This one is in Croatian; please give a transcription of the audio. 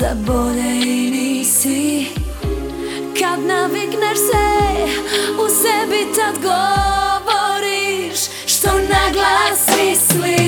za bolje i nisi. Kad navikneš se u sebi tad govoriš Što na glas misliš.